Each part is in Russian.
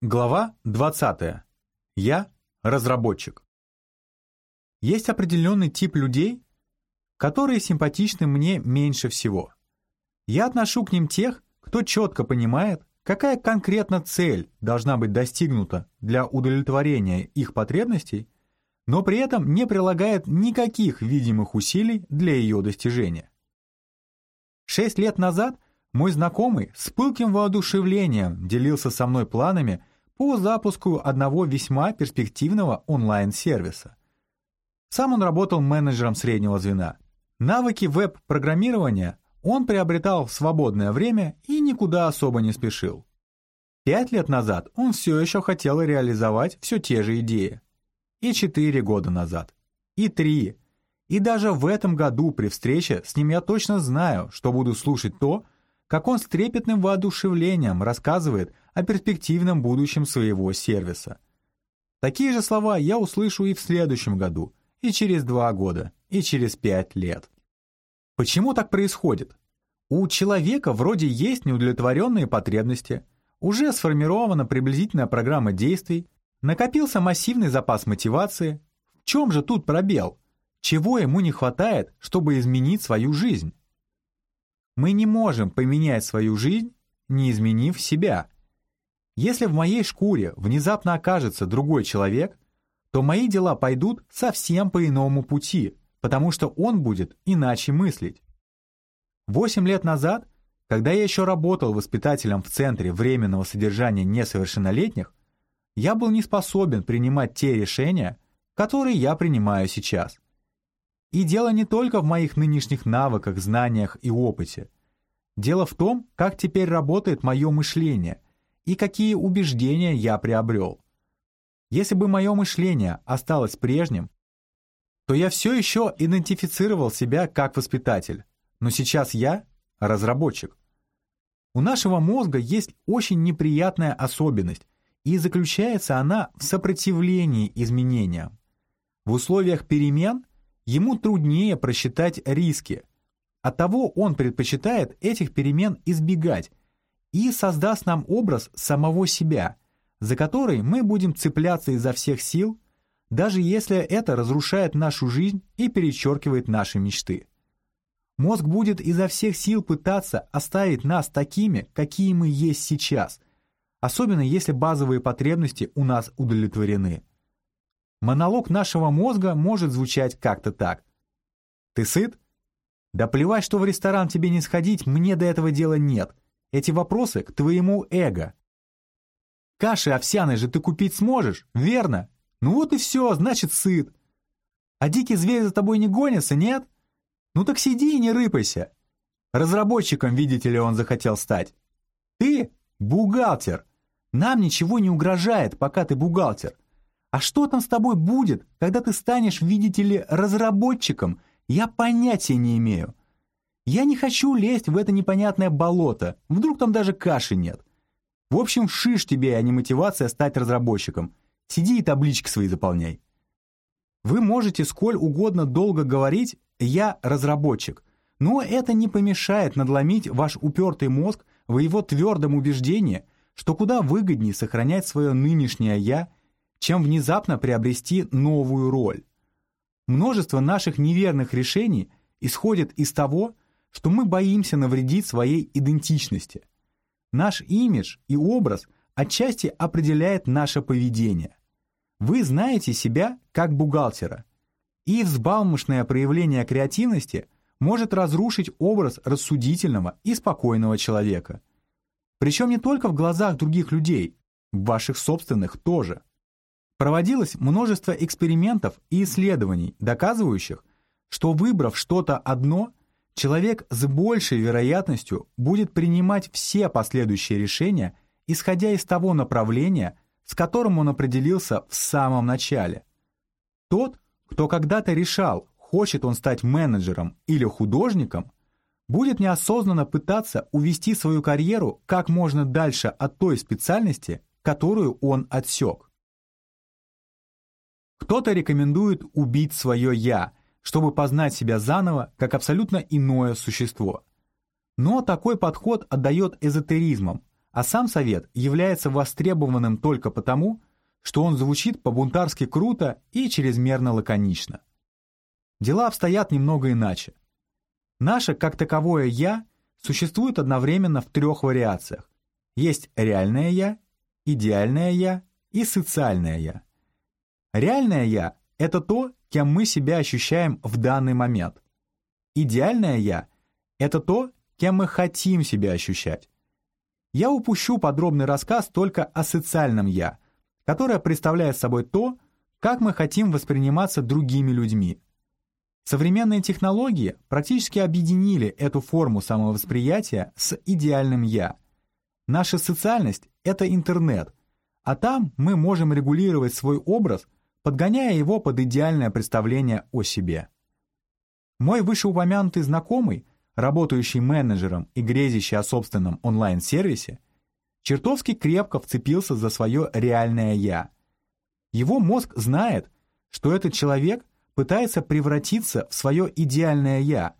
Глава 20. Я разработчик. Есть определенный тип людей, которые симпатичны мне меньше всего. Я отношу к ним тех, кто четко понимает, какая конкретно цель должна быть достигнута для удовлетворения их потребностей, но при этом не прилагает никаких видимых усилий для ее достижения. Шесть лет назад мой знакомый с пылким воодушевлением делился со мной планами по запуску одного весьма перспективного онлайн-сервиса. Сам он работал менеджером среднего звена. Навыки веб-программирования он приобретал в свободное время и никуда особо не спешил. Пять лет назад он все еще хотел реализовать все те же идеи. И четыре года назад. И три. И даже в этом году при встрече с ним я точно знаю, что буду слушать то, как он с трепетным воодушевлением рассказывает о перспективном будущем своего сервиса. Такие же слова я услышу и в следующем году, и через два года, и через пять лет. Почему так происходит? У человека вроде есть неудовлетворенные потребности, уже сформирована приблизительная программа действий, накопился массивный запас мотивации. В чем же тут пробел? Чего ему не хватает, чтобы изменить свою жизнь? Мы не можем поменять свою жизнь, не изменив себя. Если в моей шкуре внезапно окажется другой человек, то мои дела пойдут совсем по иному пути, потому что он будет иначе мыслить. Восемь лет назад, когда я еще работал воспитателем в Центре временного содержания несовершеннолетних, я был не способен принимать те решения, которые я принимаю сейчас. И дело не только в моих нынешних навыках, знаниях и опыте. Дело в том, как теперь работает мое мышление и какие убеждения я приобрел. Если бы мое мышление осталось прежним, то я все еще идентифицировал себя как воспитатель, но сейчас я разработчик. У нашего мозга есть очень неприятная особенность, и заключается она в сопротивлении изменениям. В условиях перемен ему труднее просчитать риски. Оттого он предпочитает этих перемен избегать и создаст нам образ самого себя, за который мы будем цепляться изо всех сил, даже если это разрушает нашу жизнь и перечеркивает наши мечты. Мозг будет изо всех сил пытаться оставить нас такими, какие мы есть сейчас, особенно если базовые потребности у нас удовлетворены. Монолог нашего мозга может звучать как-то так. «Ты сыт? Да плевать, что в ресторан тебе не сходить, мне до этого дела нет. Эти вопросы к твоему эго». Каши овсяной же ты купить сможешь, верно? Ну вот и все, значит сыт. А дикий зверь за тобой не гонится, нет? Ну так сиди и не рыпайся. Разработчиком, видите ли, он захотел стать. Ты — бухгалтер. Нам ничего не угрожает, пока ты бухгалтер. А что там с тобой будет, когда ты станешь, видите ли, разработчиком, я понятия не имею. Я не хочу лезть в это непонятное болото, вдруг там даже каши нет. В общем, шиш тебе, а не мотивация стать разработчиком. Сиди и таблички свои заполняй. Вы можете сколь угодно долго говорить «я разработчик», но это не помешает надломить ваш упертый мозг в его твердом убеждении, что куда выгоднее сохранять свое нынешнее «я», чем внезапно приобрести новую роль. Множество наших неверных решений исходит из того, что мы боимся навредить своей идентичности. Наш имидж и образ отчасти определяет наше поведение. Вы знаете себя как бухгалтера, и взбалмошное проявление креативности может разрушить образ рассудительного и спокойного человека. Причем не только в глазах других людей, в ваших собственных тоже. Проводилось множество экспериментов и исследований, доказывающих, что выбрав что-то одно, человек с большей вероятностью будет принимать все последующие решения, исходя из того направления, с которым он определился в самом начале. Тот, кто когда-то решал, хочет он стать менеджером или художником, будет неосознанно пытаться увести свою карьеру как можно дальше от той специальности, которую он отсек. Кто-то рекомендует убить свое «я», чтобы познать себя заново как абсолютно иное существо. Но такой подход отдает эзотеризмом, а сам совет является востребованным только потому, что он звучит по-бунтарски круто и чрезмерно лаконично. Дела обстоят немного иначе. Наше, как таковое «я» существует одновременно в трех вариациях. Есть реальное «я», идеальное «я» и социальное «я». Реальное «я» — это то, кем мы себя ощущаем в данный момент. Идеальное «я» — это то, кем мы хотим себя ощущать. Я упущу подробный рассказ только о социальном «я», которое представляет собой то, как мы хотим восприниматься другими людьми. Современные технологии практически объединили эту форму самовосприятия с идеальным «я». Наша социальность — это интернет, а там мы можем регулировать свой образ, подгоняя его под идеальное представление о себе. Мой вышеупомянутый знакомый, работающий менеджером и грезящий о собственном онлайн-сервисе, чертовски крепко вцепился за свое реальное «я». Его мозг знает, что этот человек пытается превратиться в свое идеальное «я»,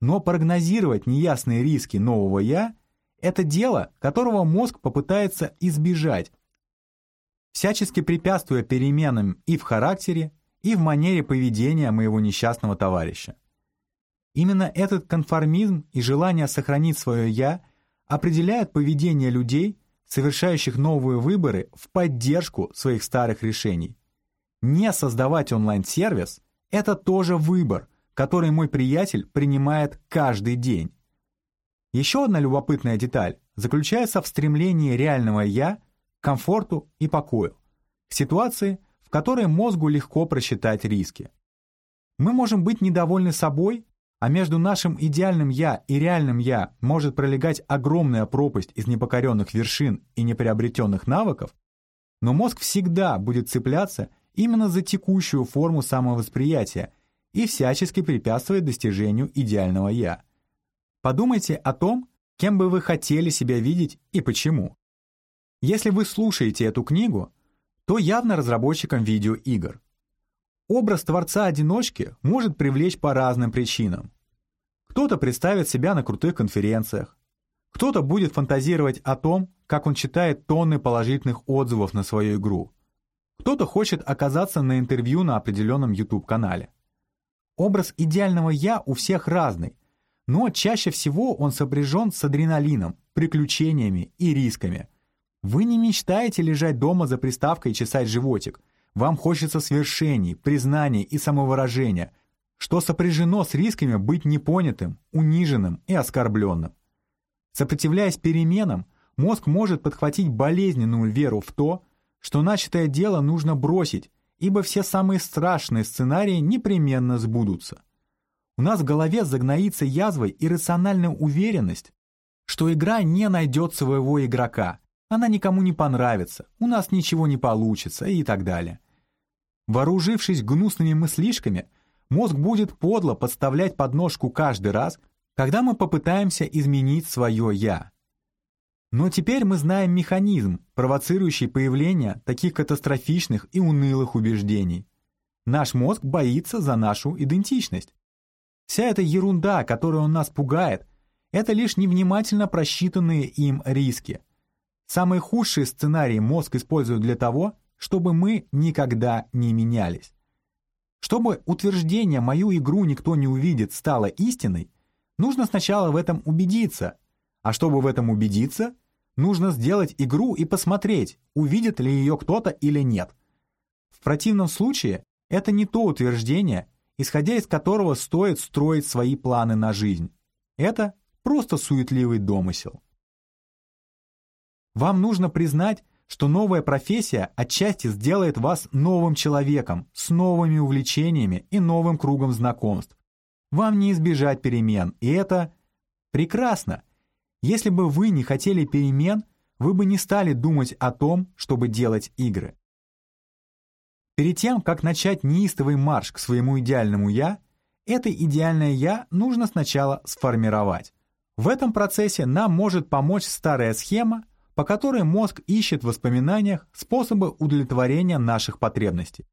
но прогнозировать неясные риски нового «я» — это дело, которого мозг попытается избежать, всячески препятствуя переменам и в характере, и в манере поведения моего несчастного товарища. Именно этот конформизм и желание сохранить свое «я» определяют поведение людей, совершающих новые выборы в поддержку своих старых решений. Не создавать онлайн-сервис это тоже выбор, который мой приятель принимает каждый день. Еще одна любопытная деталь заключается в стремлении реального «я» комфорту и покою, к ситуации, в которой мозгу легко просчитать риски. Мы можем быть недовольны собой, а между нашим идеальным «я» и реальным «я» может пролегать огромная пропасть из непокоренных вершин и неприобретенных навыков, но мозг всегда будет цепляться именно за текущую форму самовосприятия и всячески препятствует достижению идеального «я». Подумайте о том, кем бы вы хотели себя видеть и почему. Если вы слушаете эту книгу, то явно разработчиком видеоигр. Образ творца-одиночки может привлечь по разным причинам. Кто-то представит себя на крутых конференциях, кто-то будет фантазировать о том, как он читает тонны положительных отзывов на свою игру, кто-то хочет оказаться на интервью на определенном YouTube-канале. Образ идеального «я» у всех разный, но чаще всего он сопряжен с адреналином, приключениями и рисками. Вы не мечтаете лежать дома за приставкой и чесать животик. Вам хочется свершений, признаний и самовыражения, что сопряжено с рисками быть непонятым, униженным и оскорбленным. Сопротивляясь переменам, мозг может подхватить болезненную веру в то, что начатое дело нужно бросить, ибо все самые страшные сценарии непременно сбудутся. У нас в голове загноится язвой иррациональная уверенность, что игра не найдет своего игрока, она никому не понравится, у нас ничего не получится и так далее. Вооружившись гнусными мыслишками, мозг будет подло подставлять подножку каждый раз, когда мы попытаемся изменить свое «я». Но теперь мы знаем механизм, провоцирующий появление таких катастрофичных и унылых убеждений. Наш мозг боится за нашу идентичность. Вся эта ерунда, которая он нас пугает, это лишь невнимательно просчитанные им риски. Самые худшие сценарии мозг использует для того, чтобы мы никогда не менялись. Чтобы утверждение «мою игру никто не увидит» стало истиной, нужно сначала в этом убедиться, а чтобы в этом убедиться – Нужно сделать игру и посмотреть, увидит ли ее кто-то или нет. В противном случае это не то утверждение, исходя из которого стоит строить свои планы на жизнь. Это просто суетливый домысел. Вам нужно признать, что новая профессия отчасти сделает вас новым человеком, с новыми увлечениями и новым кругом знакомств. Вам не избежать перемен, и это прекрасно – если бы вы не хотели перемен, вы бы не стали думать о том, чтобы делать игры. Перед тем, как начать неистовый марш к своему идеальному «я», это идеальное «я» нужно сначала сформировать. В этом процессе нам может помочь старая схема, по которой мозг ищет в воспоминаниях способы удовлетворения наших потребностей.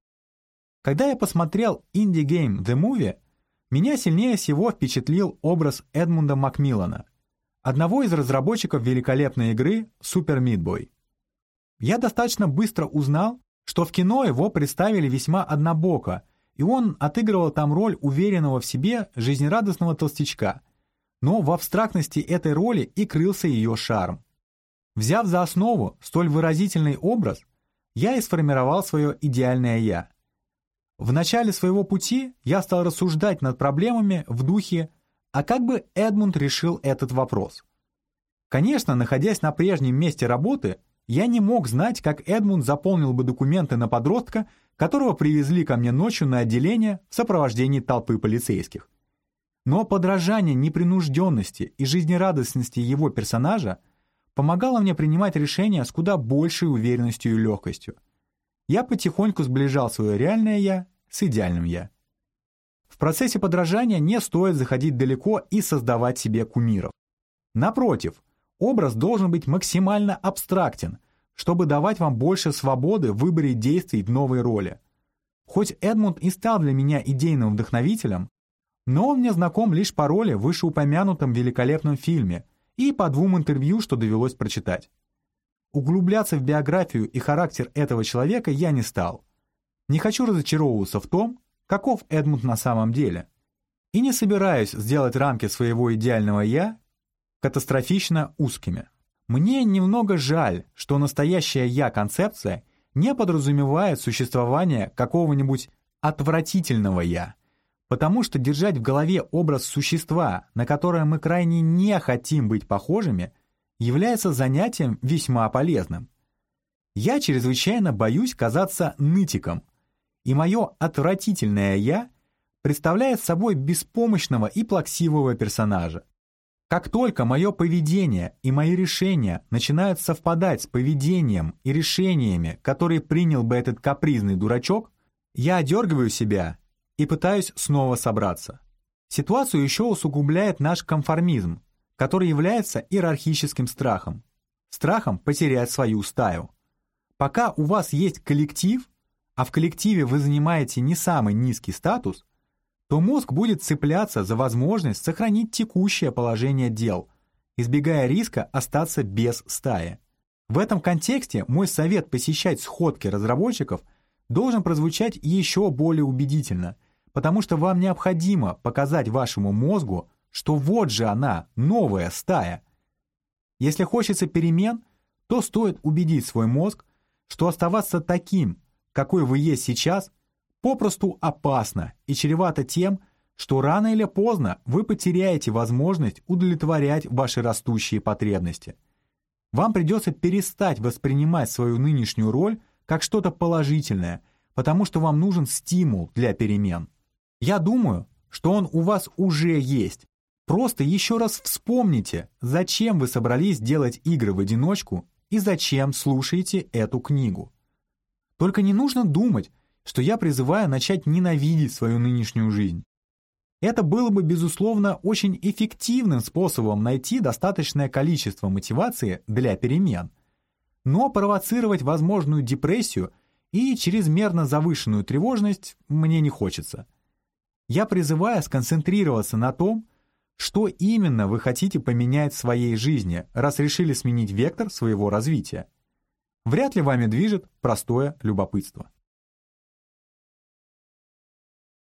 Когда я посмотрел Game The Movie, меня сильнее всего впечатлил образ Эдмунда Макмиллана, одного из разработчиков великолепной игры Super Meat Boy. Я достаточно быстро узнал, что в кино его представили весьма однобоко, и он отыгрывал там роль уверенного в себе жизнерадостного толстячка. Но в абстрактности этой роли и крылся ее шарм. Взяв за основу столь выразительный образ, я и сформировал свое идеальное «я». В начале своего пути я стал рассуждать над проблемами в духе «А как бы Эдмунд решил этот вопрос?» Конечно, находясь на прежнем месте работы, я не мог знать, как Эдмунд заполнил бы документы на подростка, которого привезли ко мне ночью на отделение в сопровождении толпы полицейских. Но подражание непринужденности и жизнерадостности его персонажа помогало мне принимать решения с куда большей уверенностью и легкостью. Я потихоньку сближал свое реальное «я» с идеальным «я». В процессе подражания не стоит заходить далеко и создавать себе кумиров. Напротив, образ должен быть максимально абстрактен, чтобы давать вам больше свободы в выборе действий в новой роли. Хоть Эдмунд и стал для меня идейным вдохновителем, но он мне знаком лишь по роли в вышеупомянутом великолепном фильме и по двум интервью, что довелось прочитать. Углубляться в биографию и характер этого человека я не стал. Не хочу разочаровываться в том, каков Эдмунд на самом деле. И не собираюсь сделать рамки своего идеального «я» катастрофично узкими. Мне немного жаль, что настоящая «я»-концепция не подразумевает существование какого-нибудь отвратительного «я», потому что держать в голове образ существа, на которое мы крайне не хотим быть похожими, является занятием весьма полезным. Я чрезвычайно боюсь казаться нытиком, и мое отвратительное «я» представляет собой беспомощного и плаксивого персонажа. Как только мое поведение и мои решения начинают совпадать с поведением и решениями, которые принял бы этот капризный дурачок, я одергиваю себя и пытаюсь снова собраться. Ситуацию еще усугубляет наш конформизм, который является иерархическим страхом. Страхом потерять свою стаю. Пока у вас есть коллектив, а в коллективе вы занимаете не самый низкий статус, то мозг будет цепляться за возможность сохранить текущее положение дел, избегая риска остаться без стаи. В этом контексте мой совет посещать сходки разработчиков должен прозвучать еще более убедительно, потому что вам необходимо показать вашему мозгу, что вот же она, новая стая. Если хочется перемен, то стоит убедить свой мозг, что оставаться таким, какой вы есть сейчас, попросту опасно и чревато тем, что рано или поздно вы потеряете возможность удовлетворять ваши растущие потребности. Вам придется перестать воспринимать свою нынешнюю роль как что-то положительное, потому что вам нужен стимул для перемен. Я думаю, что он у вас уже есть. Просто еще раз вспомните, зачем вы собрались делать игры в одиночку и зачем слушаете эту книгу. Только не нужно думать, что я призываю начать ненавидеть свою нынешнюю жизнь. Это было бы, безусловно, очень эффективным способом найти достаточное количество мотивации для перемен. Но провоцировать возможную депрессию и чрезмерно завышенную тревожность мне не хочется. Я призываю сконцентрироваться на том, что именно вы хотите поменять в своей жизни, раз решили сменить вектор своего развития. Вряд ли вами движет простое любопытство.